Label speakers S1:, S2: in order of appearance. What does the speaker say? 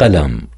S1: قلم.